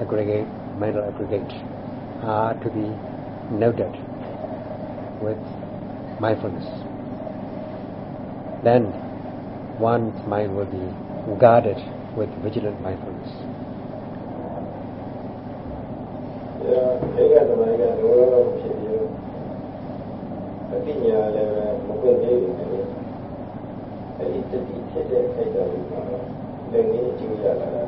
aggregate, mental aggregate are to be noted with mindfulness. Then one's mind will be guarded with vigilant mindfulness. ဒီ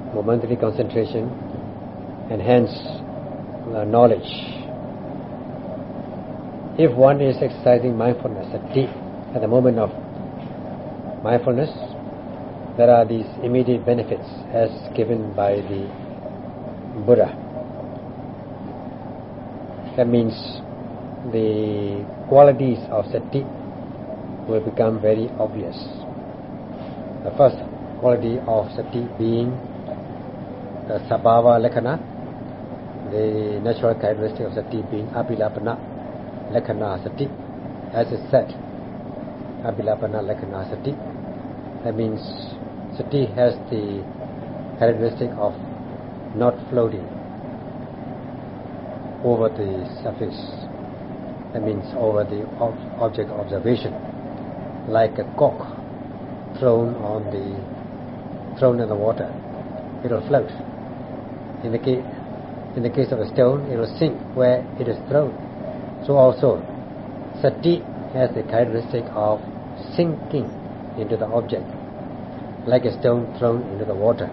momentary concentration, and hence uh, knowledge, if one is exercising mindfulness at deep at the moment of mindfulness, there are these immediate benefits as given by the Buddha. That means the qualities of sati will become very obvious. The first quality of sati being the lakkhana, the natural characteristic of sati being abhilapana lakkhana sati, as is said, abhilapana lakkhana sati. That means sati has the characteristic of not floating over the surface. That means over the ob- object observation, like a cork thrown on the thrown in the water. It will float. In the case in the case of a stone, it will sink where it is thrown. So also, sati has the characteristic of sinking into the object, like a stone thrown into the water.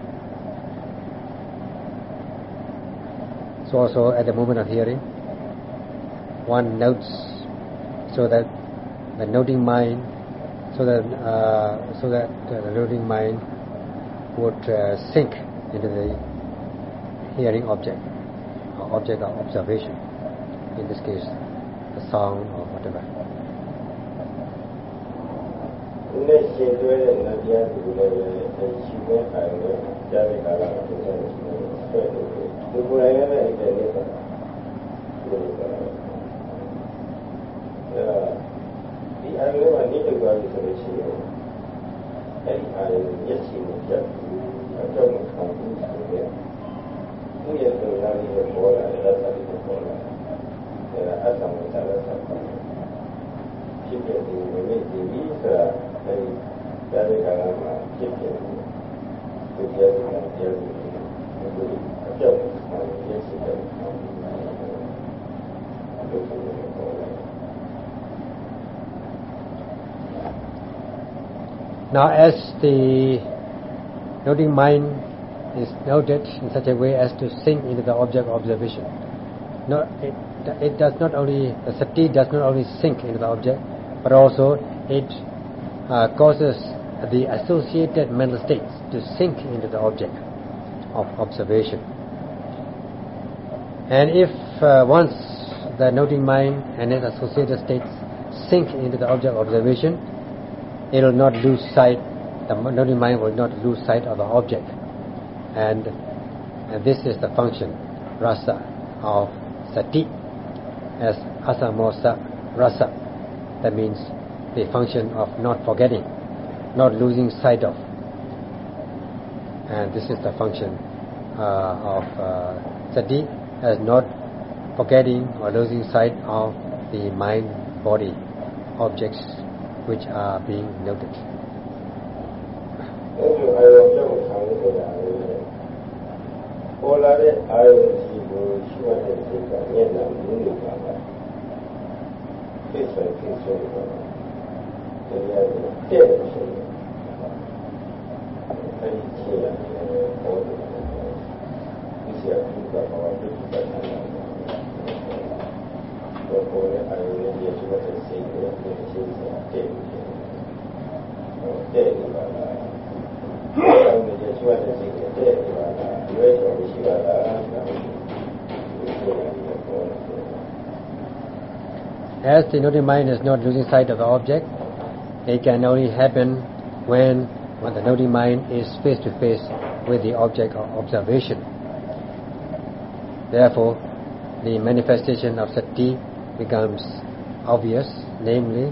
So also at the moment of hearing, one notes so that the noting mind, so that uh, so that uh, the noting mind would uh, sink into the hearing object, or object of observation. In this case, the sound or whatever. နဲ့ရှင်တွဲတဲ့နတ်တရားသူလည်းပဲရှိခွင့်အာရုံနဲ့ကြားတဲ့ကာလမှာသူဆက်ရှိတယ်ဆွဲတယ်သူကိုယ်တိုင်လည်းအဲ့ဒီလေးပါဒီလိုပါအဲဒီအာရုံမှာနေတော့ကြပြီဆိုလို့ရှိရင်အဲ့ဒီအာရုံမျက်စိနဲ့ကြည့်အကြောင်းခံပြီးဆိုတဲ့ Now, as the noting mind is noted in such a way as to sink into the object observation, not, it, it does not only, the sati does not only sink into the object, but also it uh, causes the associated mental states to sink into the object of observation. And if uh, once the noting mind and its associated states sink into the object of observation, it will not lose sight, the noting mind will not lose sight of the object. And, and this is the function, rasa, of sati, as asammosa rasa. That means the function of not forgetting, not losing sight of. And this is the function uh, of uh, sati, as not forgetting or losing sight of the mind, body, objects which are being noted. အဲ့ဒီအာရုံ ကြောင့်ခံလို့ဆိုတာလေပေါ်လာတဲ့အာရုံကြီးကိုရှိမှတဲ့စိတ်ကမျက်နှာမူးနေပါပါ ที่เคยส่งคนไ可以รีย个เก的那个一些ยที่เสียบดูกระเป๋าที่สุดใน电ณ The noting mind is not losing sight of the object, it can only happen when, when the noting mind is face to face with the object of observation. Therefore, the manifestation of sati becomes obvious, namely,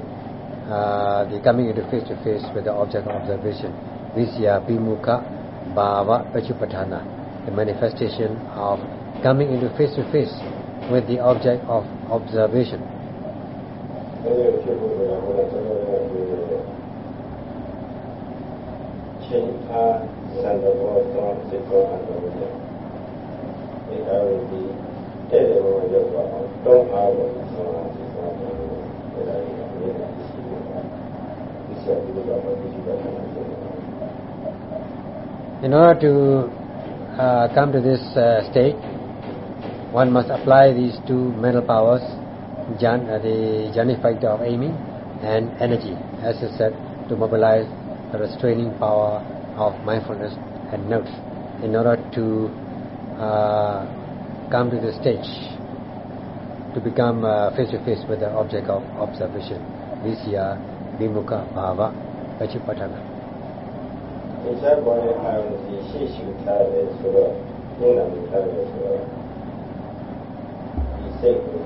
uh, the coming into face to face with the object of observation. Visya Bimukha Bhava Pachupatana, the manifestation of coming into face to face with the object of observation. In order to uh, come to this uh, state, one must apply these two mental powers. jan, uh, the jhanic factor of aiming and energy, as I said, to mobilize the restraining power of mindfulness and notes in order to uh, come to the stage to become face to face with the object of observation, visya, vimukha, bhava, pachupatana. ဒီဆက်ပေါ်တဲ့အာရုံကြီးရှေ့ရှုထားတယ်ဆိုတော့ဉာဏ်နဲ့ထားတယ်ဆိုတော့ဒီစိတ်ကိုပေါ်လို့ကပြည်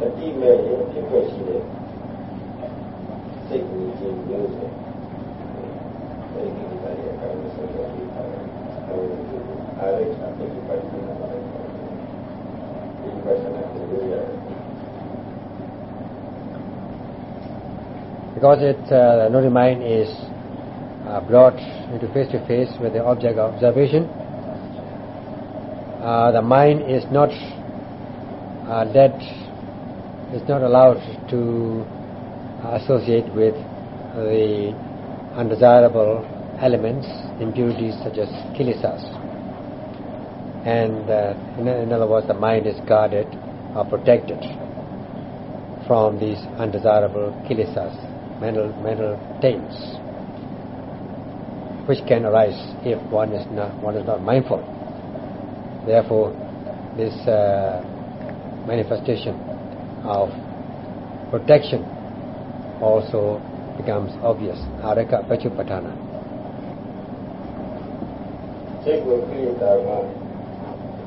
တတိမဲ့ရင်ဖြစ်ခွင့်ရှိတဲ့စိတ်ကိုကြည်ညိုစေ impression. Because it, uh, no mind is uh, brought into face-to-face -face with the object of observation, uh, the mind is not uh, led, is not allowed to uh, associate with the undesirable elements, impurities such as kilesas And uh, in, in other words, the mind is guarded or protected from these undesirable kilesas, mental, mental taints, which can arise if one is not, one is not mindful. Therefore, this uh, manifestation of protection also becomes obvious. Araka Pachupatana. စိတ်ကိုပြည့်တာမှာ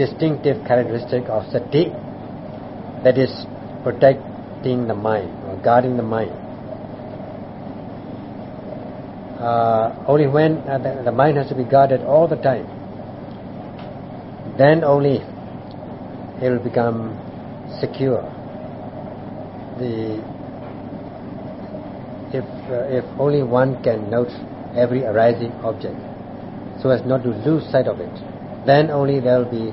distinctive characteristic of sati that is protecting the mind or guarding the mind. Uh, only when uh, the, the mind has to be guarded all the time, then only it will become secure. The if uh, if only one can note every arising object, so as not to lose sight of it, then only there will be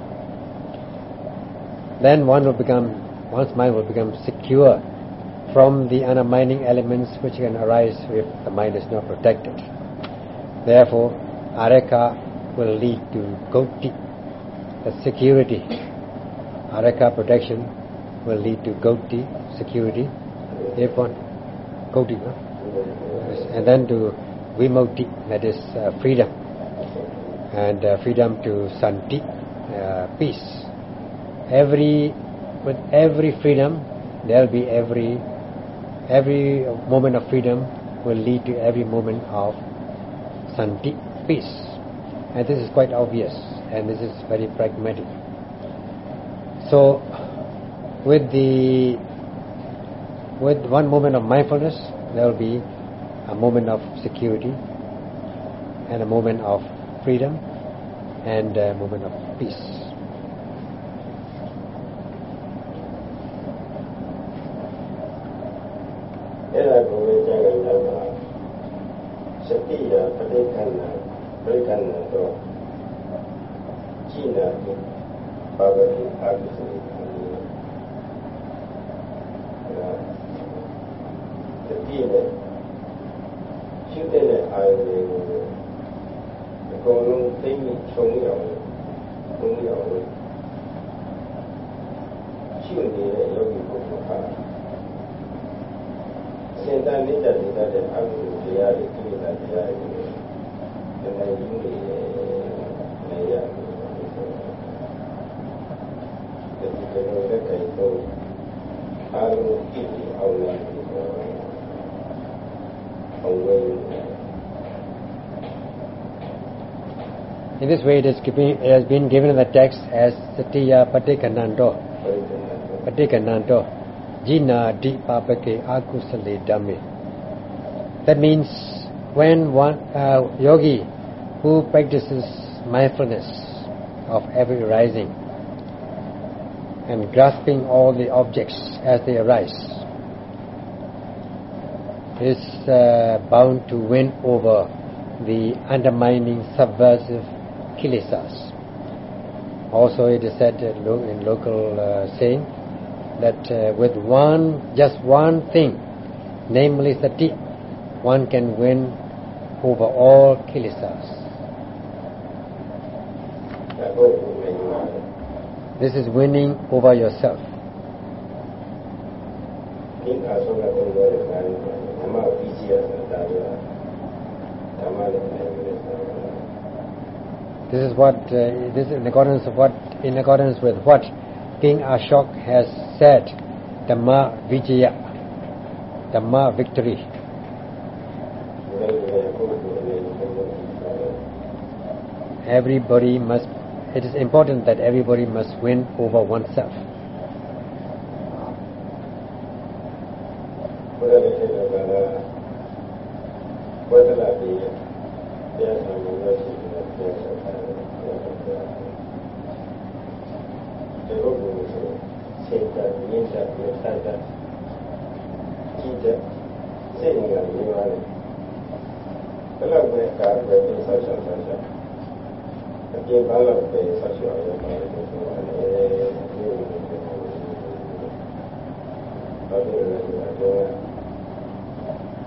then one will become, one's mind will become secure from the undermining elements which can arise if the mind is not protected. Therefore, areka will lead to goti, the security. Areka protection will lead to goti, security. If one, goti, no? And then to vimukti, that is uh, freedom, and uh, freedom to santi, uh, peace. Every with every freedom, there will be every every moment of freedom will lead to every moment of santi, peace. And this is quite obvious, and this is very pragmatic. So, with the with one moment of mindfulness, there will be a moment of security and a moment of freedom and a moment of peace. ပဋိက္ခဏပဋိက္ခဏတော့ကြည်နာတိပါဝတိအာဟုစိအဲတတိနဲ့ရှိတဲ့အာရုံတွေကိုအကုန်လုံးသိမိခြုံရအောင်ခြုံရအောင်ရှိနေတဲ့ယောဂီပုဂ္ဂိုလ်ဟာစင်တန်လေးတက်နေတဲ့အာဟုတရားတွေ In this way, it, is, it has been given in the text as satiya Patikanando. Patikanando. Jina Di Papake Akusale Dame. That means when one uh, yogi who practices mindfulness of every arising and grasping all the objects as they arise is uh, bound to win over the undermining subversive kilesas. Also, it is said in local uh, saying that uh, with one, just one thing, namely sati, one can win over all kilesas. This is winning over yourself. This is what uh, this is in accordance of what in accordance with what King Ashok has said, Dhamma Vijaya, Dhamma victory. Everybody must it is important that everybody must win over oneself. ကျေပါလို့ပဲဆက်ပြောရမယ်ဟုတ်တယ်လို့ပြောတယ်။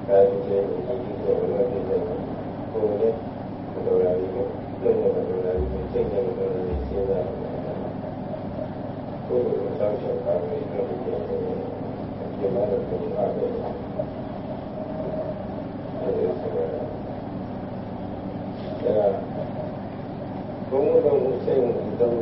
ဒါကြည့်ရင်ဒီလိုလိုဖြစ်တယ်။ကိုယ်လည်းဘယ်လိုလဲဒီလိုလည်းဘယ်လိုလဲဒီစိတ်နဲ့ဘယ်လိုလဲစဉ်းစားတယ်။ကိုယ်ကစောင့်ရှောက်တာပဲလို့ပြောတယ်။ကျေပါလို့ပြောတယ်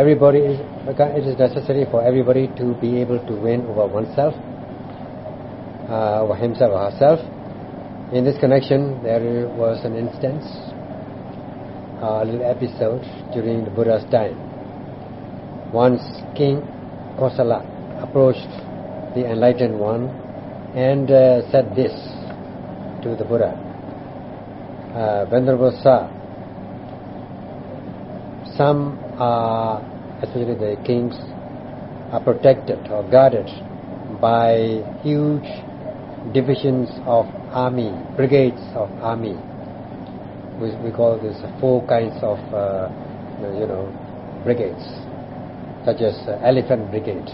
Everybody is, it is necessary for everybody to be able to win over oneself, uh, over himself or herself. In this connection, there was an instance, a little episode during the Buddha's time. Once King Kosala approached the enlightened one and uh, said this to the Buddha. Uh, Venerable Sir, some are, especially the kings, are protected or guarded by huge divisions of army, brigades of army. We, we call this four kinds of, uh, you know, brigades, such as uh, elephant brigade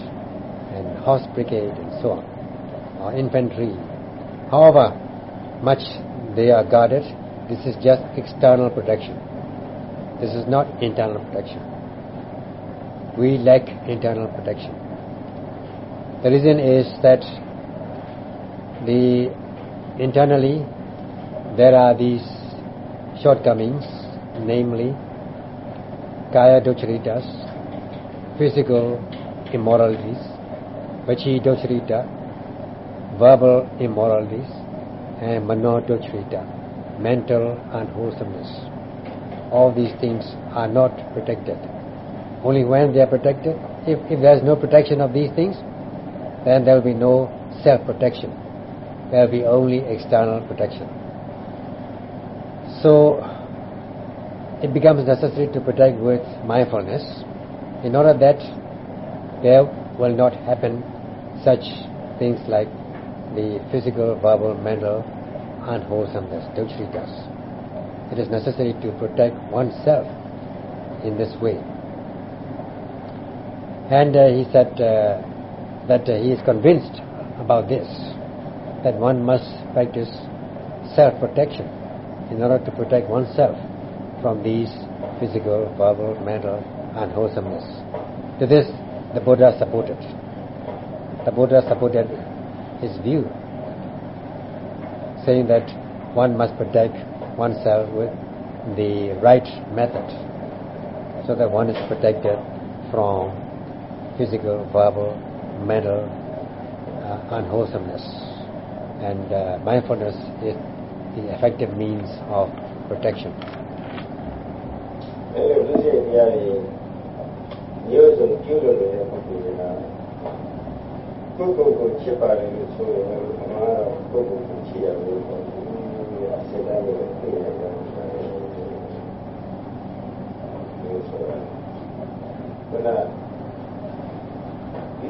and horse brigade and so on, or infantry. However much they are guarded, this is just external protection. This is not internal protection. We lack internal protection. The reason is that the internally there are these shortcomings, namely kaya duccaritas, physical immoralities, vachi duccarita, verbal immoralities, and mano duccarita, mental unwholesomeness all these things are not protected. Only when they are protected, if, if there is no protection of these things, then there will be no self-protection. There will be only external protection. So, it becomes necessary to protect with mindfulness in order that there will not happen such things like the physical, verbal, mental unwholesomeness, duccaritas it is necessary to protect oneself in this way. And uh, he said uh, that uh, he is convinced about this, that one must practice self-protection in order to protect oneself from these physical, verbal, mental unwholesomeness. To this, the Buddha supported. The Buddha supported his view, saying that one must protect oneself with the right method so that one is protected from physical, verbal, mental uh, unwholesomeness. And uh, mindfulness is the effective means of protection. အဲလိုလူစိတ်တရားတွေမျိုးစုံပြုလို့နေတဲ့ပုဂ္ဂိုလ်တွေကကိုယ့်ကိုယ်ကိုချစ်ပါတယ်လို့ဆိုရင်လည်းအမှားတော့ကိုယ့်ကိုယ်ကိုချစ်ရလို့ပေါ့ဒီအစစ်သားတွေသိရတယ်ဒီဆိုတာကဒီ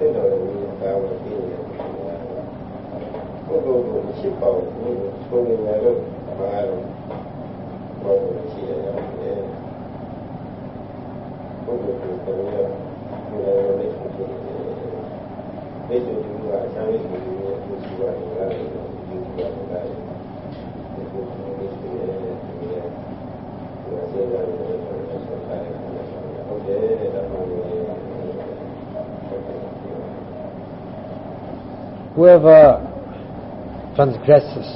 စိတ်တော်ကိုကာဝယ်ပြီးနေတယ်ပုဂ္ဂိုလ်ကိုရှိပါဘူးဆိုရင်လည်း Whoever transgresses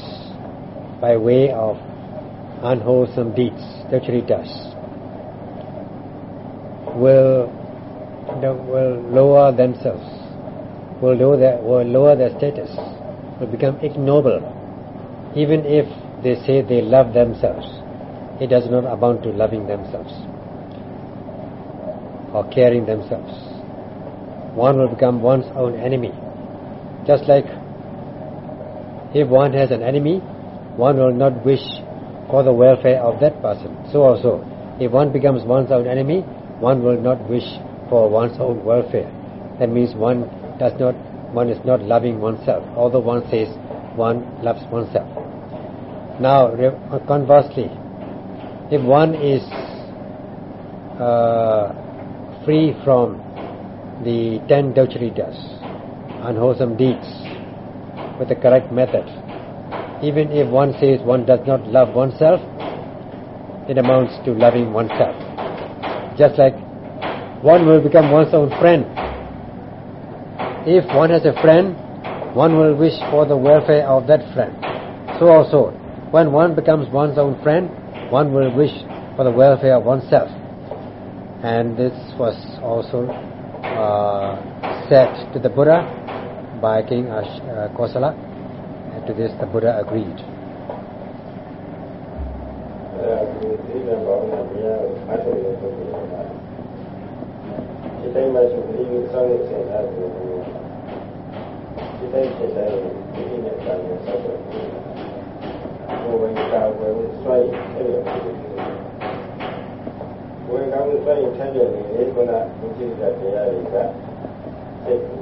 by way of unwholesome deeds, duccaritas, will, will lower themselves will lower their, will lower their status, will become ignoble, even if they say they love themselves. It does not amount to loving themselves or caring themselves. One will become one's own enemy. Just like if one has an enemy, one will not wish for the welfare of that person. So also, if one becomes one's own enemy, one will not wish for one's own welfare. That means one does not, one is not loving oneself, although one says one loves oneself. Now, conversely, if one is uh, free from the ten debaucheries, unwholesome deeds, with the correct method, even if one says one does not love oneself, it amounts to loving oneself. Just like one will become one's own friend. If one has a friend, one will wish for the welfare of that friend. So also, when one becomes one's own friend, one will wish for the welfare of oneself. And this was also uh, said to the Buddha by King Ash- uh, Kosala. And to this the Buddha agreed.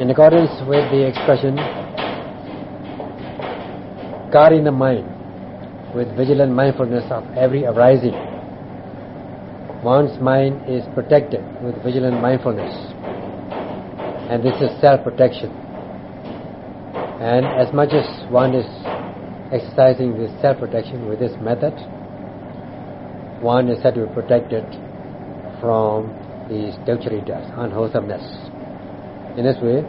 in accordance with the expression guarding the mind with vigilant mindfulness of every arising. One's mind is protected with vigilant mindfulness, and this is self-protection. And as much as one is exercising this self-protection with this method, one is said to be protected from these debaucheries, unwholesomeness. In this way,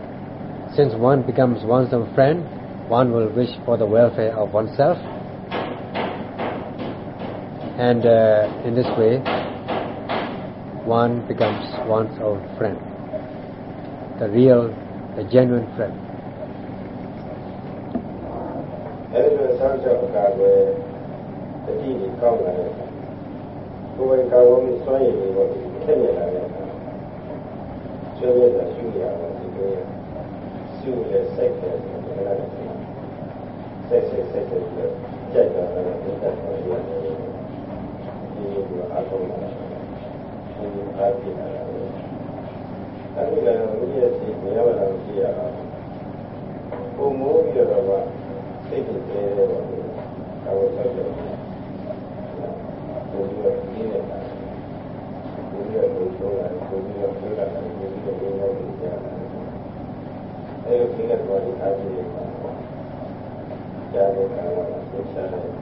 since one becomes one's own friend, one will wish for the welfare of oneself and uh, in this way one becomes one's own friend the real the genuine friend အဲဒီလိုဆောက်ရှောက်ကာကွယ်တတိကြီးကောင်းလာတဲ့ကိုယ်ဝင်ကာဝမှုစွန့်ရည်တွေကိုထည့်မြလာတဲ့အခါဆွေးနွေးတာရှုရအောင်ဒီလို ရှုလဲစိတ်လဲဆိုတာလည်းစိတ်စိတ်စိတ်စိတ်ကြိုက်တာလည်းဒီတက်ပေါ်ရတယ်ဒီလိုအထုံးလာဒီလိုအားပြလာတယ်အဲဒီလည်းဘုရားရှိမြတ်လာကြည့်ရအောင်ပုံမိုးပြီးတော့ကစိတ်တွေတဲတယ်ပေါ့ကာဝဆောက်တယ်ဘုရားကြီးနေတာဘုရားကိုပြောတာဘုရားပြောတာ व्यक्तिगत वाली हाजिर क्या देखा है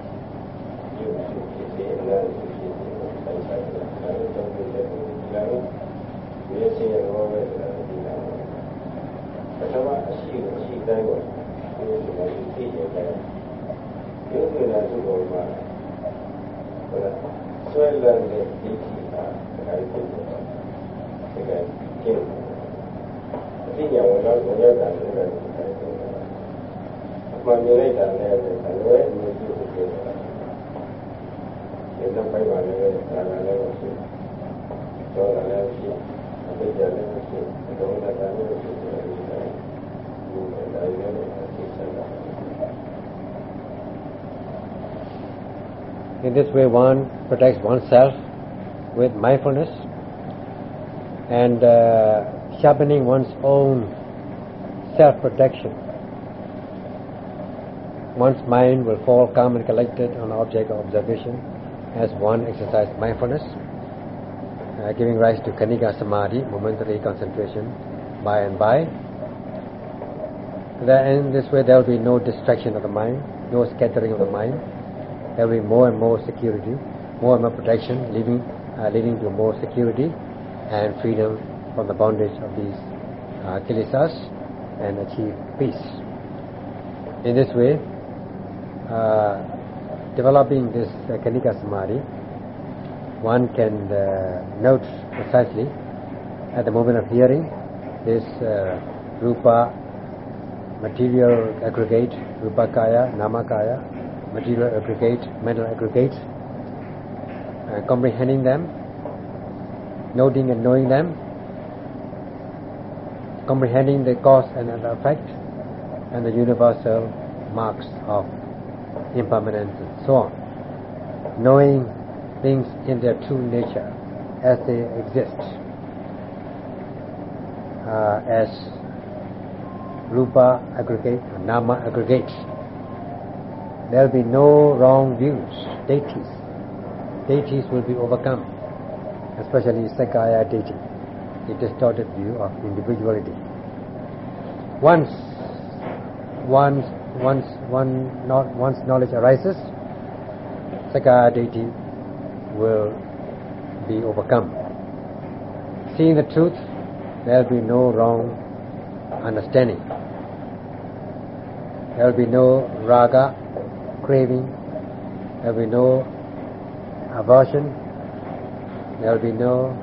In this way one protects oneself with mindfulness and uh, sharpening one's own self-protection. One's mind will fall calm and collected on object of observation as one exercises mindfulness uh, giving rise to Khanika Samadhi, momentary concentration, by and by. That in this way there will be no distraction of the mind, no scattering of the mind. There will be more and more security, more and more protection, leading, uh, leading to more security and freedom from the bondage of these uh, kilesas and achieve peace. In this way, uh, developing this uh, Khanika Samadhi, one can uh, note precisely at the moment of hearing this uh, rupa material aggregate, rupakaya, namakaya, material aggregate, mental aggregate, uh, comprehending them, noting and knowing them, comprehending the cause and the effect, and the universal marks of impermanence and so on. Knowing things in their true nature as they exist, uh, as rupa aggregate, nama aggregate. There will be no wrong views, ditthis. Ditthis will be overcome, especially Sakkaya ditthi, the distorted view of individuality. Once, once, once, one, not, once knowledge arises, Sakkaya ditthi will be overcome. Seeing the truth, there will be no wrong understanding. There will be no raga, craving. There will be no aversion. There will be no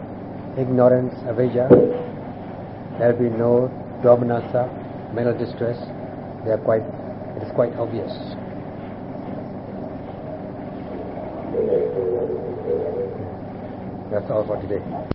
ignorance, avijja. There will be no domanassa, mental distress. They are quite, it is quite obvious. That's all for today.